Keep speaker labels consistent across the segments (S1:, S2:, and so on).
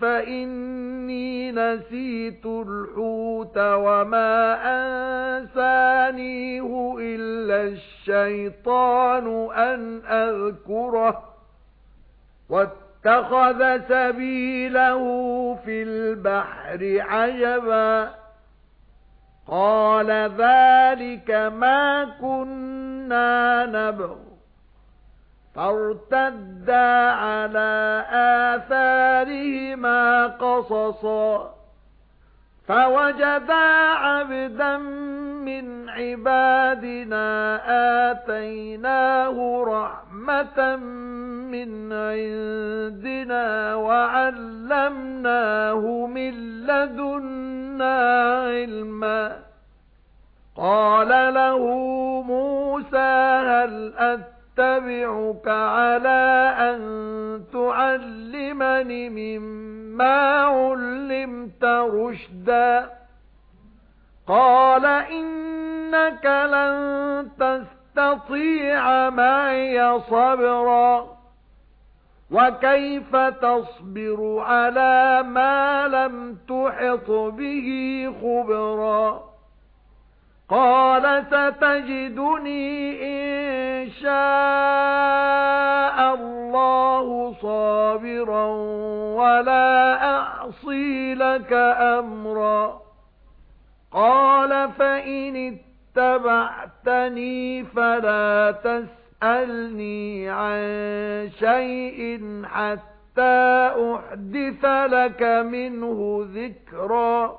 S1: فَإِنِّي نَسِيتُ الْحُوتَ وَمَا أَنسَانِيهُ إِلَّا الشَّيْطَانُ أَنْ أَذْكُرَهُ وَاتَّخَذَ سَبِيلَهُ فِي الْبَحْرِ عَجَبًا قَالَ ذَلِكَ مَا كُنَّا نَبْغِ فارتدا على آثارهما قصصا فوجدا عبدا من عبادنا آتيناه رحمة من عندنا وعلمناه من لدنا علما. قال له موسى هل أتى أَتَّبِعُكَ عَلَى أَن تُعَلِّمَنِ مِمَّا عُلِّمْتَ رُشْدًا. قَالَ إِنَّكَ لَن تَسْتَطِيعَ مَعِيَ صَبْرًا. وَكَيْفَ تَصْبِرُ عَلَى مَا لَمْ تُحِطْ بِهِ خُبْرًا؟ قَالَ سَتَجِدُنِي إِن شَاءَ اللَّهُ صَابِرًا وَلَا أَعْصِي لَكَ أَمْرًا. قَالَ فَإِنِ اتَّبَعْتَنِي فَلَا تَسْأَلْنِي عَن شَيْءٍ حَتَّى أُحْدِثَ لَكَ مِنْهُ ذِكْرًا.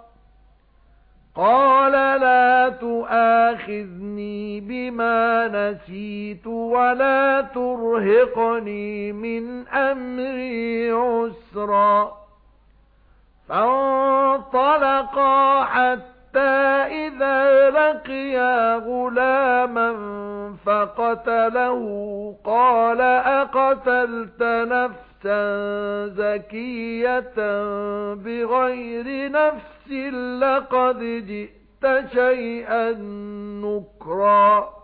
S1: قَالَ لَا تُؤَاخِذْنِي بِمَا نَسِيتُ وَلَا تُرْهِقْنِي مِنْ أَمْرِي عُسْرًا. فَانطَلَقَا حَتَّى إِذَا لَقِيَا غُلَامًا فَقَتَلَهُ قَالَ أَقَتَلْتَ نَفْسًا؟ نَفْسًا زَكِيَّةً بِغَيْرِ نَفْسٍ لَقَدْ جِئْتَ شَيْئًا نُكْرًا.